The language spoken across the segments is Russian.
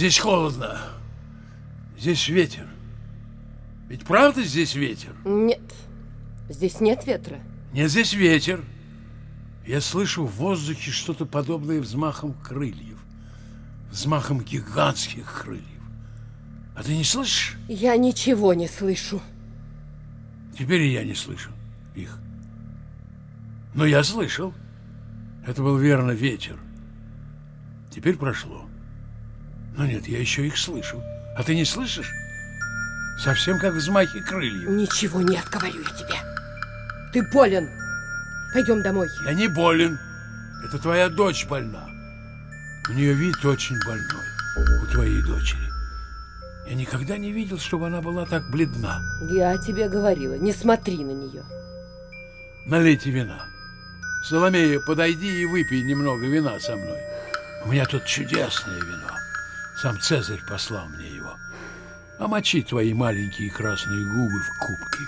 Здесь холодно. Здесь ветер. Ведь правда здесь ветер? Нет, здесь нет ветра. Нет, здесь ветер. Я слышу в воздухе что-то подобное взмахом крыльев. Взмахом гигантских крыльев. А ты не слышишь? Я ничего не слышу. Теперь и я не слышу их. Но я слышал. Это был верно ветер. Теперь прошло. Но нет, я еще их слышу. А ты не слышишь? Совсем как взмахи крыльев. Ничего нет, говорю я тебе. Ты болен. Пойдем домой. Я не болен. Это твоя дочь больна. У нее вид очень больной. У твоей дочери. Я никогда не видел, чтобы она была так бледна. Я тебе говорила, не смотри на нее. Налейте вина. Соломея, подойди и выпей немного вина со мной. У меня тут чудесное вино. Сам Цезарь послал мне его. Омочи твои маленькие красные губы в кубке,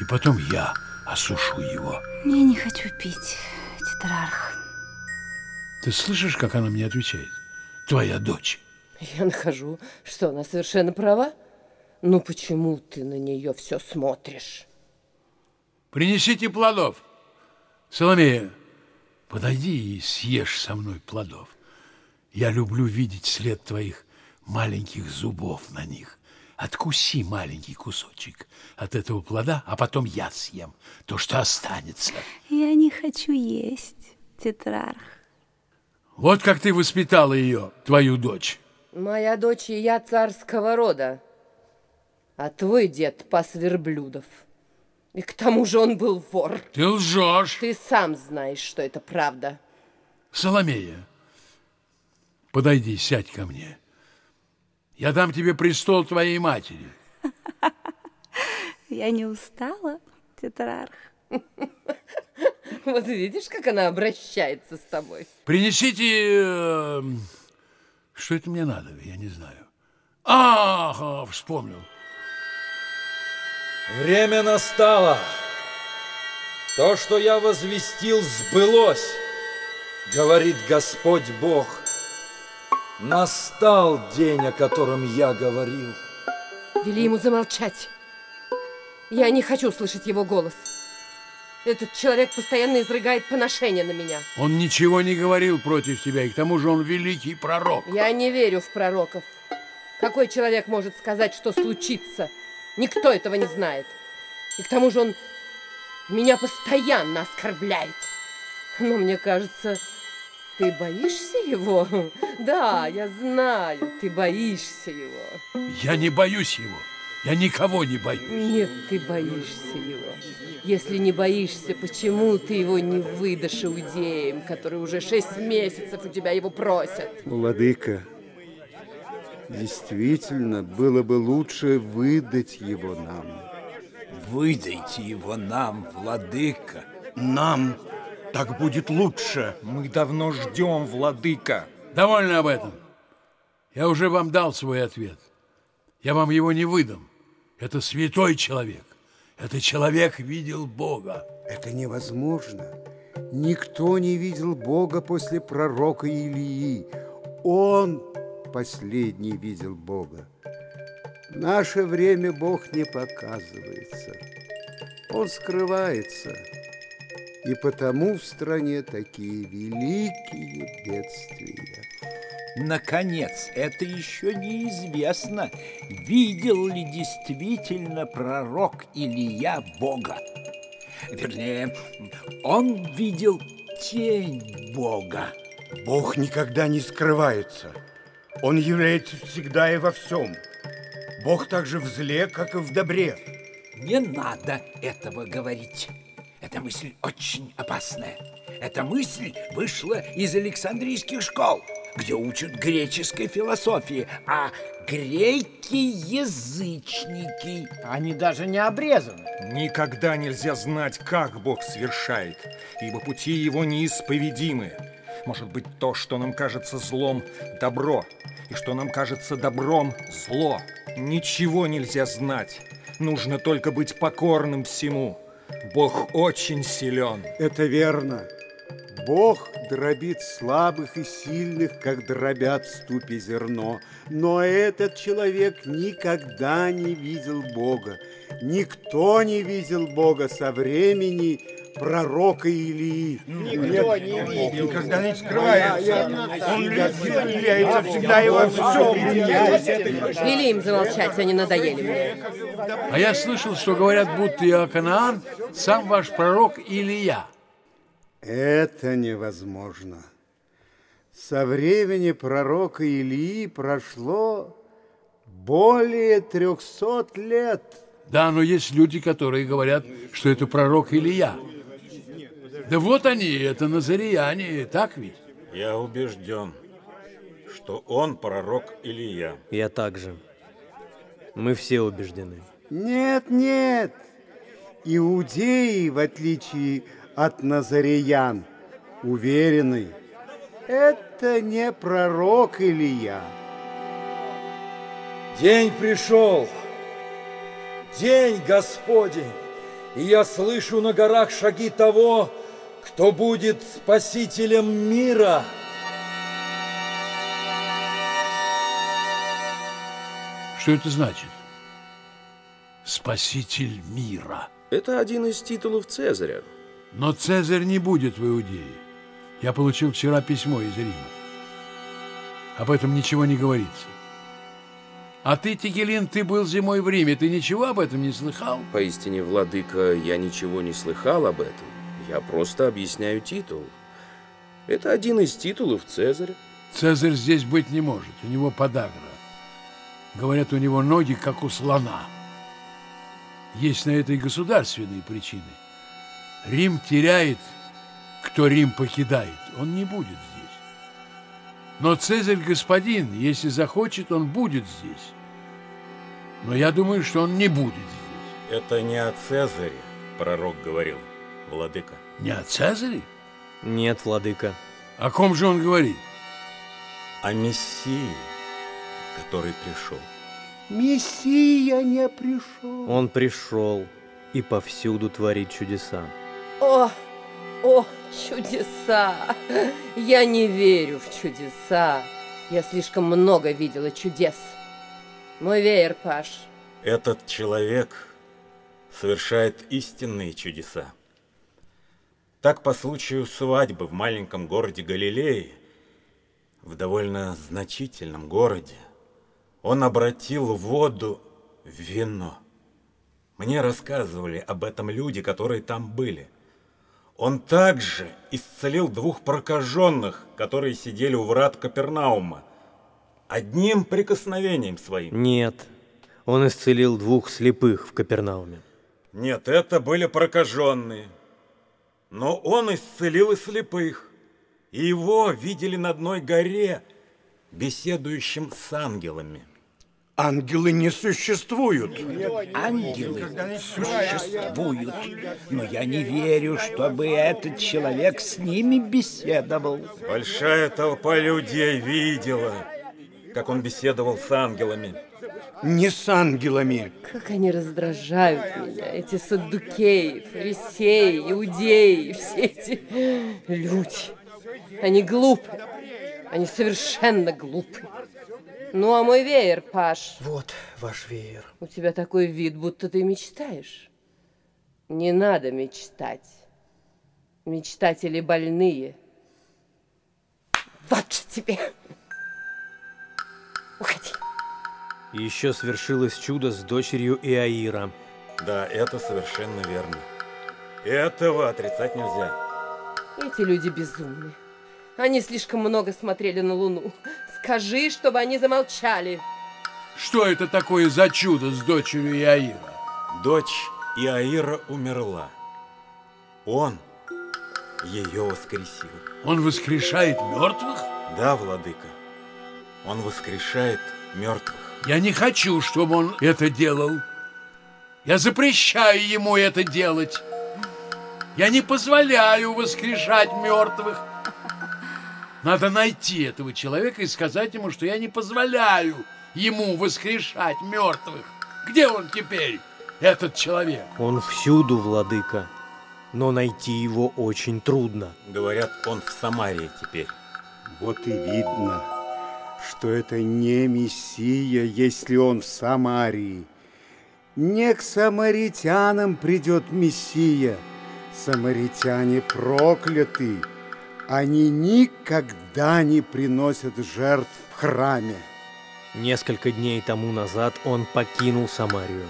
и потом я осушу его. Я не хочу пить, тетрарх. Ты слышишь, как она мне отвечает? Твоя дочь. Я нахожу, что она совершенно права. Ну почему ты на нее все смотришь? Принесите плодов. Соломея, подойди и съешь со мной плодов. Я люблю видеть след твоих маленьких зубов на них. Откуси маленький кусочек от этого плода, а потом я съем то, что останется. Я не хочу есть, тетрарх. Вот как ты воспитала ее, твою дочь. Моя дочь и я царского рода, а твой дед пас верблюдов. И к тому же он был вор. Ты лжешь. Ты сам знаешь, что это правда. Соломея, подойди, сядь ко мне. Я дам тебе престол твоей матери. Я не устала, тетрарх. Вот видишь, как она обращается с тобой. Принесите... э, Что это мне надо? Я не знаю. Ага, вспомнил. Время настало. То, что я возвестил, сбылось, говорит Господь Бог. Настал день, о котором я говорил. Вели ему замолчать. Я не хочу слышать его голос. Этот человек постоянно изрыгает поношение на меня. Он ничего не говорил против тебя, и к тому же он великий пророк. Я не верю в пророков. Какой человек может сказать, что случится? Никто этого не знает. И к тому же он меня постоянно оскорбляет. Но мне кажется, ты боишься его? Да, я знаю, ты боишься его. Я не боюсь его. Я никого не боюсь. Нет, ты боишься его. Если не боишься, почему ты его не выдашь иудеям, которые уже шесть месяцев у тебя его просят? Владыка, действительно, было бы лучше выдать его нам. Выдайте его нам, владыка. Нам так будет лучше. Мы давно ждем, владыка. Довольно об этом. Я уже вам дал свой ответ. Я вам его не выдам. Это святой человек. Это человек видел Бога. Это невозможно. Никто не видел Бога после пророка Илии. Он последний видел Бога. В наше время Бог не показывается. Он скрывается. И потому в стране такие великие бедствия. Наконец, это еще неизвестно, видел ли действительно пророк Илья Бога. Вернее, он видел тень Бога. Бог никогда не скрывается. Он является всегда и во всем. Бог так же в зле, как и в добре. Не надо этого говорить. Эта мысль очень опасная. Эта мысль вышла из Александрийских школ, где учат греческой философии, а греки язычники. Они даже не обрезаны. Никогда нельзя знать, как Бог совершает, ибо пути его неисповедимы. Может быть, то, что нам кажется злом, добро, и что нам кажется добром, зло. Ничего нельзя знать. Нужно только быть покорным всему. Бог очень силен. Это верно. Бог дробит слабых и сильных, как дробят в ступе зерно. Но этот человек никогда не видел Бога. Никто не видел Бога со времени пророка Илии. Никто не видел. Никогда не скрывается. Он является всегда и во всем. Вели им замолчать, они надоели. А я слышал, что говорят, будто Иоаканаан сам ваш пророк Илия. Это невозможно. Со времени пророка Илии прошло более трехсот лет. Да, но есть люди, которые говорят, что это пророк Илия. Да вот они, это назарияне, так ведь? Я убежден, что он пророк Илия. Я также. Мы все убеждены. Нет, нет. Иудеи, в отличие от назариян, уверены, это не пророк Илия. День пришел, день Господень, и я слышу на горах шаги того, кто будет спасителем мира. Что это значит? Спаситель мира. Это один из титулов Цезаря. Но Цезарь не будет в Иудее. Я получил вчера письмо из Рима. Об этом ничего не говорится. А ты, Тигелин, ты был зимой в Риме. Ты ничего об этом не слыхал? Поистине, владыка, я ничего не слыхал об этом. Я просто объясняю титул. Это один из титулов Цезаря. Цезарь здесь быть не может. У него подагра. Говорят, у него ноги, как у слона. Есть на это и государственные причины. Рим теряет, кто Рим покидает. Он не будет здесь. Но Цезарь господин, если захочет, он будет здесь. Но я думаю, что он не будет здесь. Это не о Цезаре пророк говорил, владыка. Не о Цезаре? Нет, владыка. О ком же он говорит? О Мессии, который пришел. Мессия не пришел. Он пришел и повсюду творит чудеса. О, о, чудеса! Я не верю в чудеса. Я слишком много видела чудес. Мой веер, Паш. Этот человек совершает истинные чудеса. Так по случаю свадьбы в маленьком городе Галилеи, в довольно значительном городе, он обратил воду в вино. Мне рассказывали об этом люди, которые там были. Он также исцелил двух прокаженных, которые сидели у врат Капернаума, одним прикосновением своим. Нет, он исцелил двух слепых в Капернауме. Нет, это были прокаженные. Но он исцелил и слепых. И его видели на одной горе, беседующим с ангелами. Ангелы не существуют. Ангелы существуют, но я не верю, чтобы этот человек с ними беседовал. Большая толпа людей видела, как он беседовал с ангелами. Не с ангелами. Как они раздражают меня, эти саддукеи, фарисеи, иудеи, все эти люди. Они глупы, они совершенно глупы. Ну, а мой веер, Паш? Вот ваш веер. У тебя такой вид, будто ты мечтаешь. Не надо мечтать. Мечтатели больные. Вот же тебе. Уходи. И еще свершилось чудо с дочерью Иаира. Да, это совершенно верно. Этого отрицать нельзя. Эти люди безумны. Они слишком много смотрели на Луну. Скажи, чтобы они замолчали. Что это такое за чудо с дочерью Иаира? Дочь Иаира умерла. Он ее воскресил. Он воскрешает мертвых? Да, владыка. Он воскрешает мертвых. Я не хочу, чтобы он это делал. Я запрещаю ему это делать. Я не позволяю воскрешать мертвых. Надо найти этого человека и сказать ему, что я не позволяю ему воскрешать мертвых. Где он теперь, этот человек? Он всюду, владыка. но найти его очень трудно. Говорят, он в Самарии теперь. Вот и видно, что это не Мессия, если он в Самарии. Не к самаритянам придет Мессия. Самаритяне прокляты. Они никогда не приносят жертв в храме. Несколько дней тому назад он покинул Самарию.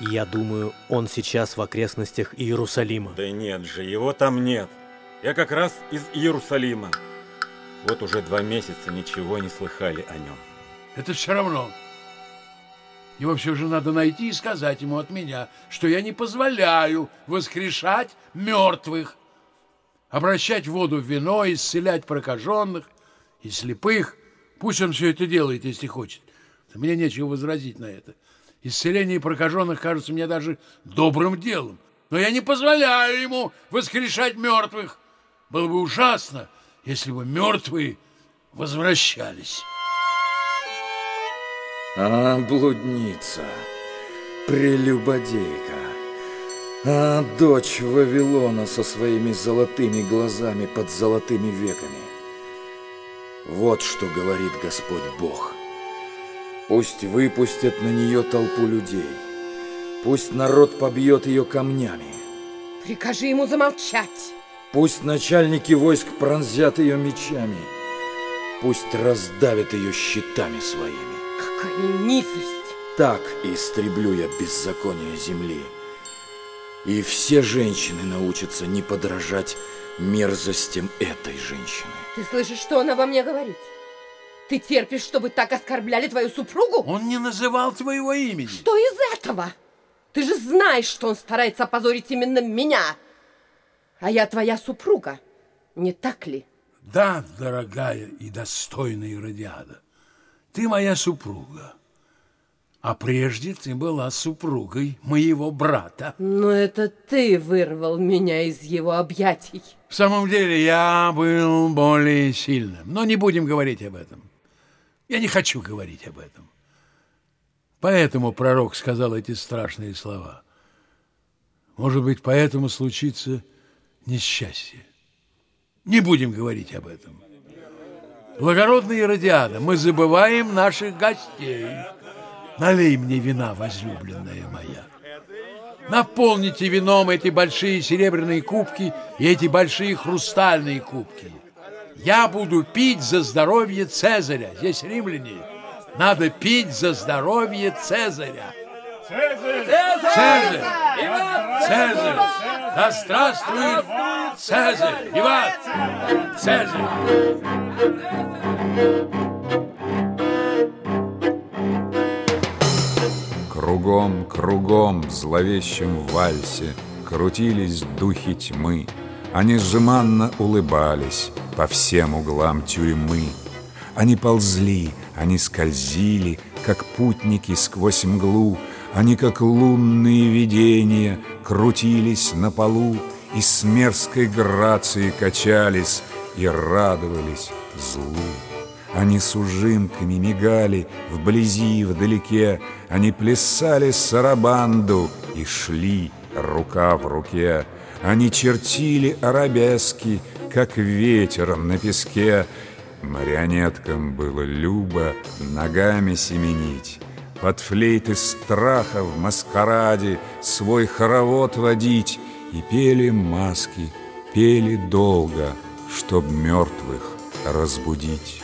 Я думаю, он сейчас в окрестностях Иерусалима. Да нет же, его там нет. Я как раз из Иерусалима. Вот уже два месяца ничего не слыхали о нем. Это все равно. Его все же надо найти и сказать ему от меня, что я не позволяю воскрешать мертвых, обращать воду в вино, исцелять прокаженных и слепых. Пусть он все это делает, если хочет. Мне нечего возразить на это. Исцеление прокаженных кажется мне даже добрым делом. Но я не позволяю ему воскрешать мертвых. Было бы ужасно, если бы мертвые возвращались. А, блудница, прелюбодейка, а, дочь Вавилона со своими золотыми глазами под золотыми веками. Вот что говорит Господь Бог. Пусть выпустят на нее толпу людей. Пусть народ побьет ее камнями. Прикажи ему замолчать. Пусть начальники войск пронзят ее мечами. Пусть раздавят ее щитами своими. Какая низость! Так истреблю я беззаконие земли. И все женщины научатся не подражать мерзостям этой женщины. Ты слышишь, что он обо мне говорит? Ты терпишь, чтобы так оскорбляли твою супругу? Он не называл твоего имени. Что из этого? Ты же знаешь, что он старается опозорить именно меня. А я твоя супруга, не так ли? Да, дорогая и достойная Иродиада, ты моя супруга. А прежде ты была супругой моего брата. Но это ты вырвал меня из его объятий. В самом деле я был более сильным, но не будем говорить об этом. Я не хочу говорить об этом. Поэтому пророк сказал эти страшные слова. Может быть, поэтому случится несчастье. Не будем говорить об этом. Благородный Иродиада, мы забываем наших гостей. Налей мне вина, возлюбленная моя. Наполните вином эти большие серебряные кубки и эти большие хрустальные кубки. Я буду пить за здоровье Цезаря. Здесь римляне. Надо пить за здоровье Цезаря. Цезарь! Цезарь! Цезарь! Да здравствует Цезарь! Иван! Цезарь! Кругом, кругом в зловещем вальсе Крутились духи тьмы. Они жеманно улыбались По всем углам тюрьмы. Они ползли, они скользили, Как путники сквозь мглу, Они, как лунные видения, Крутились на полу И с мерзкой грацией качались И радовались злу. Они с ужимками мигали вблизи и вдалеке, Они плясали сарабанду и шли рука в руке. Они чертили арабески, как ветер на песке. Марионеткам было любо ногами семенить, Под флейты страха в маскараде свой хоровод водить, И пели маски, пели долго, чтоб мертвых разбудить.